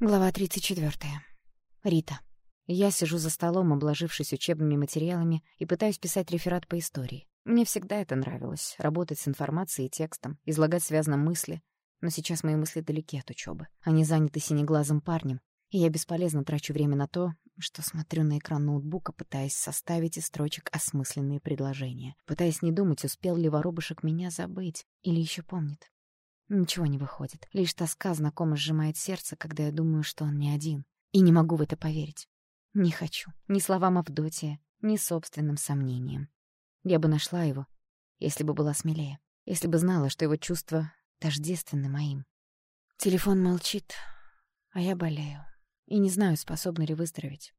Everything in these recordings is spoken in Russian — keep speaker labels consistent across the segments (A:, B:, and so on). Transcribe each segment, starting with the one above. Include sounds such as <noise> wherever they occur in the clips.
A: Глава 34. Рита. Я сижу за столом, обложившись учебными материалами, и пытаюсь писать реферат по истории. Мне всегда это нравилось — работать с информацией и текстом, излагать связно мысли. Но сейчас мои мысли далеки от учебы. Они заняты синеглазым парнем, и я бесполезно трачу время на то, что смотрю на экран ноутбука, пытаясь составить из строчек осмысленные предложения, пытаясь не думать, успел ли воробушек меня забыть или еще помнит. Ничего не выходит. Лишь тоска знакомо сжимает сердце, когда я думаю, что он не один. И не могу в это поверить. Не хочу. Ни словам Авдотья, ни собственным сомнениям. Я бы нашла его, если бы была смелее. Если бы знала, что его чувства тождественны моим. Телефон молчит, а я болею. И не знаю, способна ли выздороветь.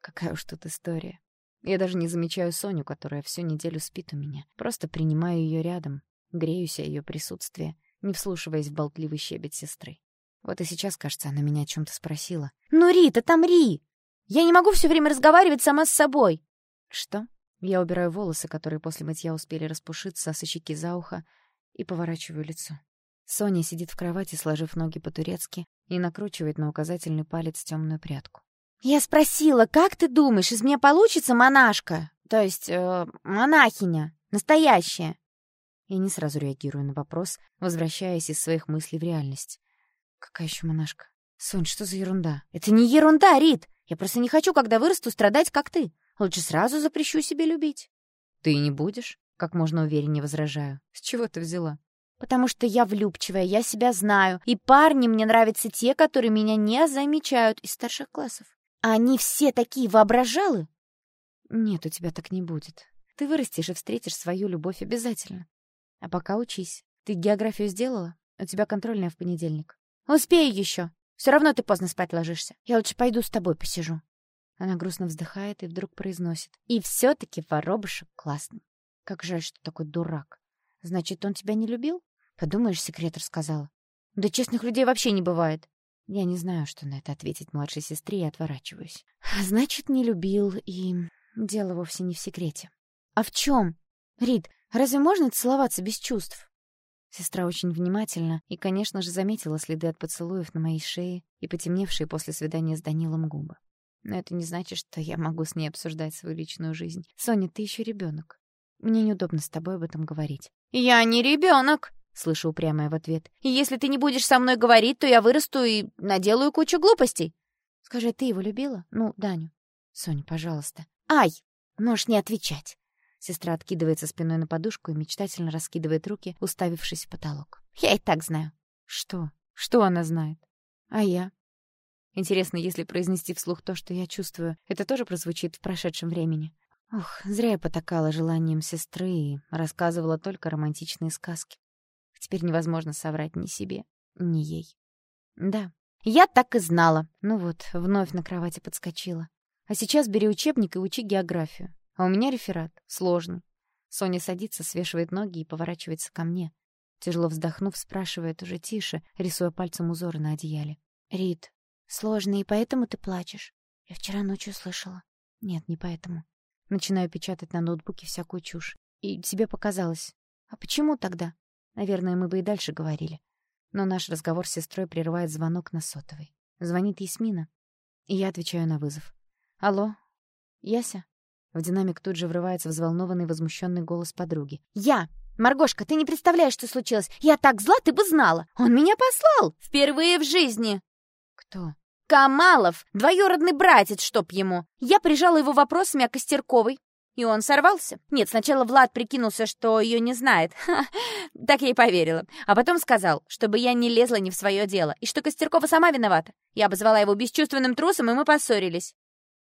A: Какая уж тут история. Я даже не замечаю Соню, которая всю неделю спит у меня. Просто принимаю ее рядом, греюсь о ее присутствии не вслушиваясь в болтливый щебет сестры. Вот и сейчас, кажется, она меня о чем-то спросила.
B: «Ну, Рита, там Ри! Я не могу все время разговаривать сама с собой!»
A: «Что?» Я убираю волосы, которые после мытья успели распушиться, со щеки за ухо, и поворачиваю лицо. Соня сидит в кровати, сложив ноги по-турецки, и накручивает на указательный палец темную прядку.
B: «Я спросила, как ты думаешь, из меня получится монашка? То есть, э, монахиня, настоящая?»
A: Я не сразу реагирую на вопрос, возвращаясь из своих мыслей в реальность. Какая еще монашка? Сонь, что за ерунда?
B: Это не ерунда, Рит. Я просто не хочу, когда вырасту, страдать, как ты. Лучше сразу запрещу себе любить.
A: Ты не будешь? Как можно увереннее возражаю. С чего ты взяла?
B: Потому что я влюбчивая, я себя знаю. И парни мне нравятся те, которые меня не замечают из старших классов. А они все такие воображалы?
A: Нет, у тебя так не будет. Ты вырастешь и встретишь свою любовь обязательно. А пока учись. Ты географию сделала? У тебя контрольная в понедельник.
B: Успею еще. Все равно ты поздно спать ложишься. Я лучше пойду с тобой посижу.
A: Она грустно вздыхает и вдруг произносит.
B: И все-таки воробушек классный.
A: Как жаль, что такой дурак.
B: Значит, он тебя не любил? Подумаешь, секретарь сказала. Да честных людей вообще не бывает.
A: Я не знаю, что на это ответить младшей сестре, и отворачиваюсь.
B: Значит, не любил, и дело вовсе не в секрете. А в чем? Рид, Разве можно целоваться без чувств?
A: Сестра очень внимательна и, конечно же, заметила следы от поцелуев на моей шее и потемневшие после свидания с Данилом губы. Но это не значит, что я могу с ней обсуждать свою личную жизнь. Соня, ты еще ребенок. Мне неудобно с тобой об этом говорить.
B: «Я не ребенок!» — слышу упрямая в ответ. «И если ты не будешь со мной говорить, то я вырасту и наделаю кучу глупостей».
A: «Скажи, ты его любила? Ну, Даню?» «Соня, пожалуйста».
B: «Ай! Можешь не отвечать.
A: Сестра откидывается спиной на подушку и мечтательно раскидывает руки, уставившись в потолок.
B: «Я и так знаю».
A: «Что? Что она знает? А я?» Интересно, если произнести вслух то, что я чувствую, это тоже прозвучит в прошедшем времени. Ох, зря я потакала желанием сестры и рассказывала только романтичные сказки. Теперь невозможно соврать ни себе, ни ей. Да,
B: я так и знала.
A: Ну вот, вновь на кровати подскочила. А сейчас бери учебник и учи географию. А у меня реферат. Сложный. Соня садится, свешивает ноги и поворачивается ко мне. Тяжело вздохнув, спрашивает уже тише, рисуя пальцем узоры на одеяле.
B: «Рит, сложно, и поэтому ты плачешь? Я вчера ночью слышала».
A: «Нет, не поэтому. Начинаю печатать на ноутбуке всякую чушь. И тебе показалось. А почему тогда? Наверное, мы бы и дальше говорили. Но наш разговор с сестрой прерывает звонок на сотовой. Звонит Ясмина, и я отвечаю на вызов. «Алло? Яся?» В динамик тут же врывается взволнованный, возмущенный голос подруги.
B: «Я! Маргошка, ты не представляешь, что случилось! Я так зла, ты бы знала! Он меня послал! Впервые в жизни!»
A: «Кто?»
B: «Камалов! Двоюродный братец, чтоб ему! Я прижала его вопросами о Костерковой. И он сорвался. Нет, сначала Влад прикинулся, что ее не знает. <laughs> Ха, так я и поверила. А потом сказал, чтобы я не лезла не в свое дело, и что Костеркова сама виновата. Я обозвала его бесчувственным трусом, и мы поссорились.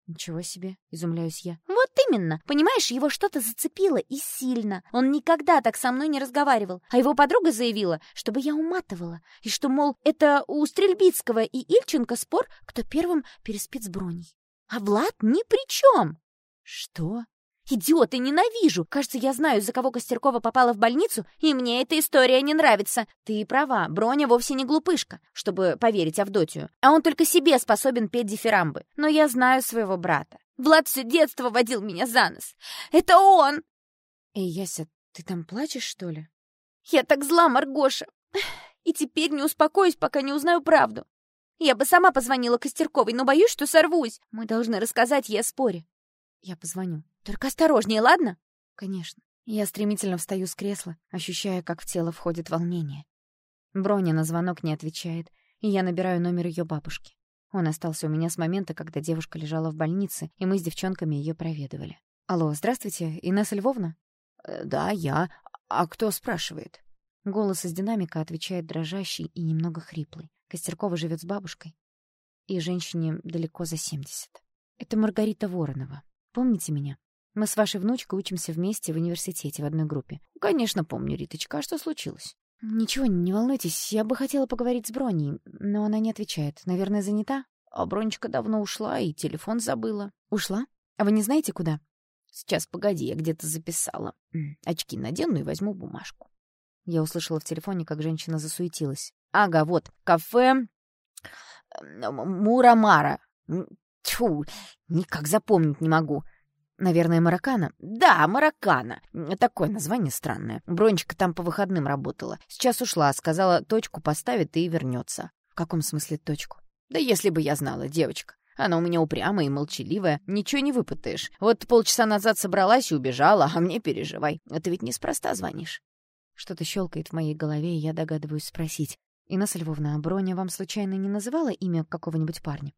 A: «Ничего себе!» — изумляюсь я.
B: «Вот именно! Понимаешь, его что-то зацепило и сильно. Он никогда так со мной не разговаривал. А его подруга заявила, чтобы я уматывала. И что, мол, это у Стрельбицкого и Ильченко спор, кто первым переспит с Броней. А Влад ни при чем!»
A: «Что?»
B: «Идиоты, ненавижу! Кажется, я знаю, из-за кого Костеркова попала в больницу, и мне эта история не нравится. Ты права, Броня вовсе не глупышка, чтобы поверить Авдотью. А он только себе способен петь дифирамбы. Но я знаю своего брата. Влад все детство водил меня за нос. Это он!»
A: «Эй, Яся, ты там плачешь, что ли?»
B: «Я так зла, Маргоша! И теперь не успокоюсь, пока не узнаю правду. Я бы сама позвонила Костерковой, но боюсь, что сорвусь. Мы должны рассказать ей о споре.
A: Я позвоню.
B: Только осторожнее, ладно?
A: Конечно. Я стремительно встаю с кресла, ощущая, как в тело входит волнение. Броня на звонок не отвечает, и я набираю номер ее бабушки. Он остался у меня с момента, когда девушка лежала в больнице, и мы с девчонками ее проведывали. «Алло, здравствуйте, Инесса Львовна?»
C: «Э, «Да, я. А кто спрашивает?»
A: Голос из динамика отвечает дрожащий и немного хриплый. Костеркова живет с бабушкой. И женщине далеко за семьдесят. Это Маргарита Воронова. Помните меня? Мы с вашей внучкой учимся вместе в университете в одной группе.
C: Конечно, помню, Риточка. А что случилось?
A: Ничего, не волнуйтесь. Я бы хотела поговорить с Броней, но она не отвечает. Наверное, занята?
C: А Бронечка давно ушла и телефон забыла.
A: Ушла? А вы не знаете, куда?
C: Сейчас, погоди, я где-то записала. Очки надену и возьму бумажку.
A: Я услышала в телефоне, как женщина засуетилась.
C: Ага, вот, кафе Мурамара. Тьфу, никак запомнить не могу.
A: Наверное, Маракана?
C: Да, Маракана. Такое название странное. Бронечка там по выходным работала. Сейчас ушла, сказала, точку поставит и вернется.
A: В каком смысле точку?
C: Да если бы я знала, девочка. Она у меня упрямая и молчаливая, ничего не выпытаешь. Вот полчаса назад собралась и убежала, а мне переживай. Это ведь неспроста звонишь.
A: Что-то щелкает в моей голове, и я догадываюсь спросить. «Инесса Львовна, а Броня вам случайно не называла имя какого-нибудь парня?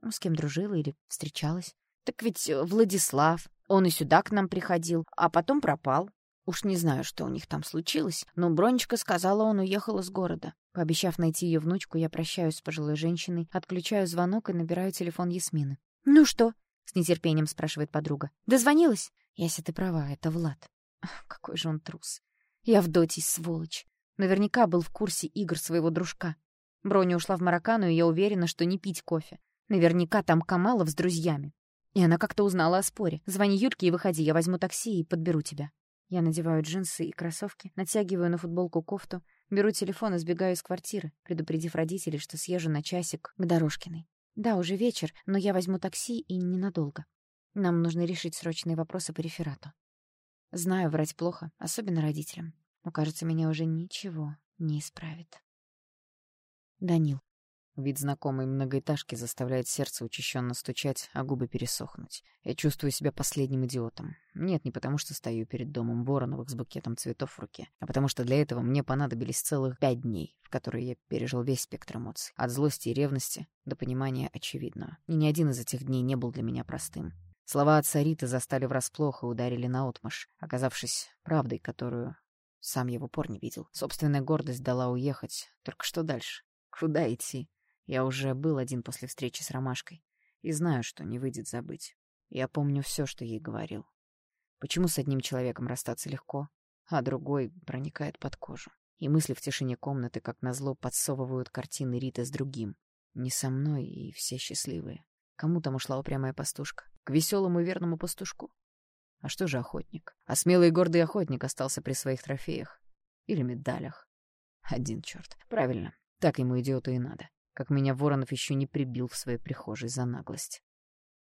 A: Ну, с кем дружила или встречалась?»
C: «Так ведь э, Владислав. Он и сюда к нам приходил, а потом пропал. Уж не знаю, что у них там случилось, но Бронечка сказала, он уехал из города.
A: Пообещав найти ее внучку, я прощаюсь с пожилой женщиной, отключаю звонок и набираю телефон Ясмины.
B: «Ну что?»
A: — с нетерпением спрашивает подруга.
B: «Дозвонилась?»
A: «Яся, ты права, это Влад. Какой же он трус. Я в доте, сволочь. Наверняка был в курсе игр своего дружка. Броня ушла в Маракану, и я уверена, что не пить кофе. Наверняка там Камалов с друзьями. И она как-то узнала о споре. Звони Юльке и выходи, я возьму такси и подберу тебя. Я надеваю джинсы и кроссовки, натягиваю на футболку кофту, беру телефон и сбегаю из квартиры, предупредив родителей, что съезжу на часик к Дорожкиной. Да, уже вечер, но я возьму такси и ненадолго. Нам нужно решить срочные вопросы по реферату. Знаю, врать плохо, особенно родителям. Но, кажется, меня уже ничего не исправит. Данил.
D: Вид знакомой многоэтажки заставляет сердце учащенно стучать, а губы пересохнуть. Я чувствую себя последним идиотом. Нет, не потому что стою перед домом Вороновых с букетом цветов в руке, а потому что для этого мне понадобились целых пять дней, в которые я пережил весь спектр эмоций. От злости и ревности до понимания очевидного. И ни один из этих дней не был для меня простым. Слова отца Риты застали врасплох и ударили наотмашь, оказавшись правдой, которую сам я в упор не видел. Собственная гордость дала уехать. Только что дальше? Куда идти? Я уже был один после встречи с Ромашкой. И знаю, что не выйдет забыть. Я помню все, что ей говорил. Почему с одним человеком расстаться легко, а другой проникает под кожу? И мысли в тишине комнаты, как назло, подсовывают картины Риты с другим. Не со мной, и все счастливые. Кому там ушла упрямая пастушка? К веселому верному пастушку? А что же охотник? А смелый и гордый охотник остался при своих трофеях. Или медалях. Один черт. Правильно. Так ему идиоту и надо. Как меня Воронов еще не прибил в своей прихожей за наглость.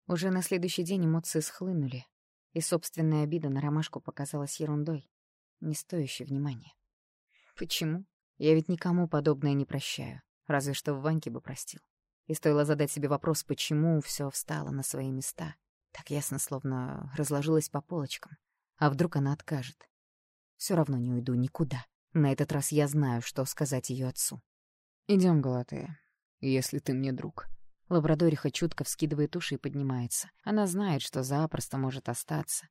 A: Уже на следующий день эмоции схлынули, и собственная обида на ромашку показалась ерундой, не стоящей внимания. Почему? Я ведь никому подобное не прощаю, разве что в Ваньке бы простил. И стоило задать себе вопрос, почему все встало на свои места. Так ясно, словно разложилось по полочкам. А вдруг она откажет? Все равно не уйду никуда. На этот раз я знаю, что сказать ее отцу.
D: Идем, Галатея, если ты мне друг.
A: Лабрадориха чутко вскидывает уши и поднимается. Она знает, что запросто может остаться.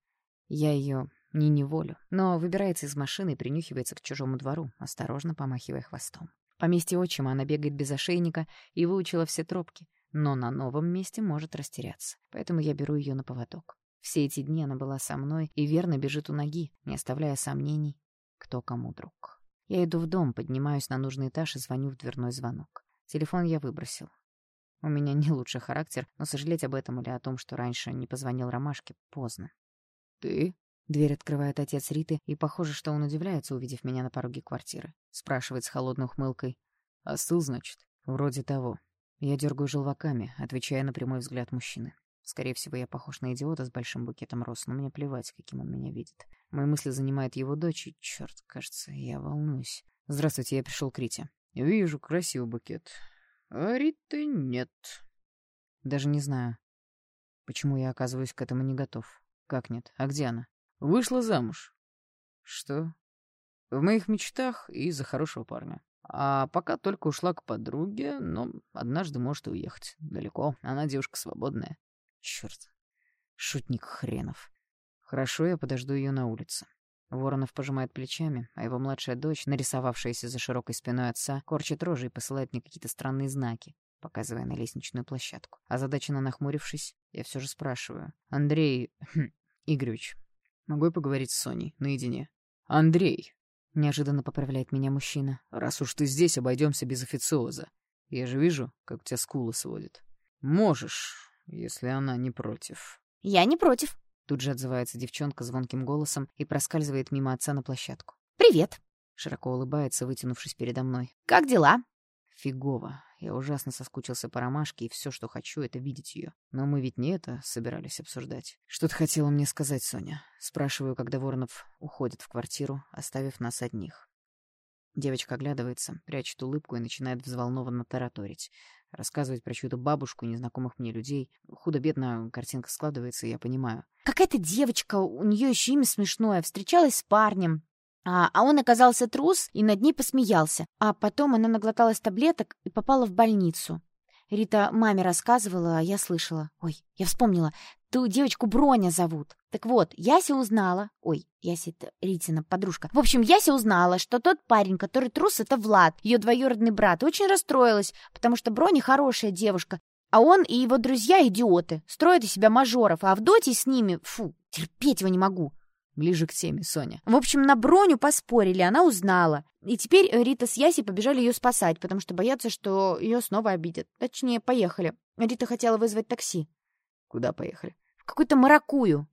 A: Я ее не неволю, но выбирается из машины и принюхивается к чужому двору, осторожно помахивая хвостом. В поместье отчима она бегает без ошейника и выучила все тропки, но на новом месте может растеряться. Поэтому я беру ее на поводок. Все эти дни она была со мной и верно бежит у ноги, не оставляя сомнений, кто кому друг. Я иду в дом, поднимаюсь на нужный этаж и звоню в дверной звонок. Телефон я выбросил. У меня не лучший характер, но сожалеть об этом или о том, что раньше не позвонил Ромашке, поздно.
D: «Ты?»
A: Дверь открывает отец Риты, и похоже, что он удивляется, увидев меня на пороге квартиры. Спрашивает с холодной ухмылкой.
D: «Остыл, значит?»
A: «Вроде того». Я дергаю желваками, отвечая на прямой взгляд мужчины. Скорее всего, я похож на идиота с большим букетом роз, но мне плевать, каким он меня видит. Мои мысли занимает его дочь, и, черт, кажется, я волнуюсь. «Здравствуйте, я пришел к Рите».
D: «Вижу, красивый букет. А Риты нет. Даже не знаю, почему я оказываюсь к этому не готов. Как нет? А где она? Вышла замуж. Что? В моих мечтах и за хорошего парня. А пока только ушла к подруге, но однажды может и уехать. Далеко. Она девушка свободная. Черт. Шутник хренов. Хорошо, я подожду ее на улице. Воронов пожимает плечами, а его младшая дочь, нарисовавшаяся за широкой спиной отца, корчит рожи и посылает мне какие-то странные знаки, показывая на лестничную площадку. Озадаченно нахмурившись, я все же спрашиваю. «Андрей... Хм, Игоревич, могу я поговорить с Соней наедине?» «Андрей!» — неожиданно поправляет меня мужчина. «Раз уж ты здесь, обойдемся без официоза. Я же вижу, как у тебя скулы сводит. Можешь, если она не против».
B: «Я не против»,
A: Тут же отзывается девчонка звонким голосом и проскальзывает мимо отца на площадку.
B: «Привет!»
A: Широко улыбается, вытянувшись передо мной.
B: «Как дела?»
A: Фигово. Я ужасно соскучился по ромашке, и все, что хочу, это видеть ее. Но мы ведь не это собирались обсуждать. Что ты хотела мне сказать, Соня? Спрашиваю, когда Воронов уходит в квартиру, оставив нас одних. Девочка оглядывается, прячет улыбку и начинает взволнованно тараторить. Рассказывать про чью-то бабушку, незнакомых мне людей. Худо-бедно картинка складывается, я понимаю.
B: Какая-то девочка, у нее еще имя смешное, встречалась с парнем. А, а он оказался трус и над ней посмеялся. А потом она наглоталась таблеток и попала в больницу. Рита маме рассказывала, а я слышала. Ой, я вспомнила. Ту девочку Броня зовут. Так вот, Яся узнала... Ой, Яся — это Ритина подружка. В общем, Яся узнала, что тот парень, который трус, это Влад, ее двоюродный брат. очень расстроилась, потому что Броня хорошая девушка. А он и его друзья идиоты. Строят из себя мажоров, а Авдотий с ними... Фу, терпеть его не могу.
A: Ближе к теме, Соня.
B: В общем, на Броню поспорили, она узнала. И теперь Рита с Яси побежали ее спасать, потому что боятся, что ее снова обидят. Точнее, поехали. Рита хотела вызвать такси.
A: Куда поехали?
B: Какую-то маракую.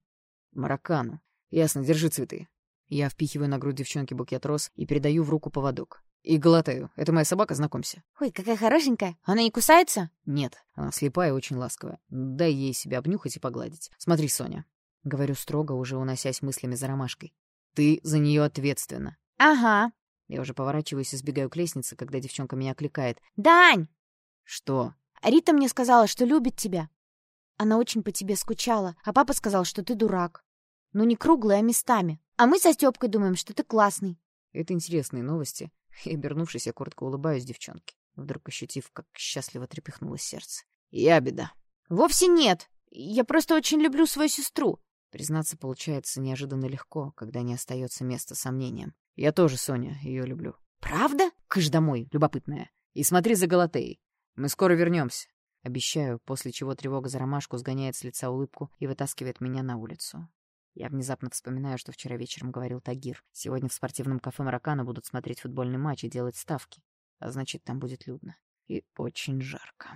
A: Маракану. Ясно, держи цветы. Я впихиваю на грудь девчонки букет роз и передаю в руку поводок. И глотаю. Это моя собака, знакомься.
B: Ой, какая хорошенькая. Она не кусается?
A: Нет, она слепая и очень ласковая. Дай ей себя обнюхать и погладить. Смотри, Соня, — говорю строго, уже уносясь мыслями за ромашкой. «Ты за нее ответственна».
B: «Ага».
A: Я уже поворачиваюсь и сбегаю к лестнице, когда девчонка меня окликает.
B: «Дань!»
A: «Что?»
B: «Рита мне сказала, что любит тебя. Она очень по тебе скучала, а папа сказал, что ты дурак. Ну, не круглый, а местами. А мы со Стёпкой думаем, что ты классный».
A: Это интересные новости. И, обернувшись, я коротко улыбаюсь девчонке, вдруг ощутив, как счастливо трепихнулось сердце. «Я беда».
B: «Вовсе нет. Я просто очень люблю свою сестру.
A: Признаться получается неожиданно легко, когда не остается места сомнениям. Я тоже, Соня, ее люблю.
B: Правда?
A: Кыш домой, любопытная. И смотри за Галатеей. Мы скоро вернемся. Обещаю, после чего тревога за ромашку сгоняет с лица улыбку и вытаскивает меня на улицу. Я внезапно вспоминаю, что вчера вечером говорил Тагир. Сегодня в спортивном кафе «Маракана» будут смотреть футбольный матч и делать ставки. А значит, там будет людно. И очень жарко.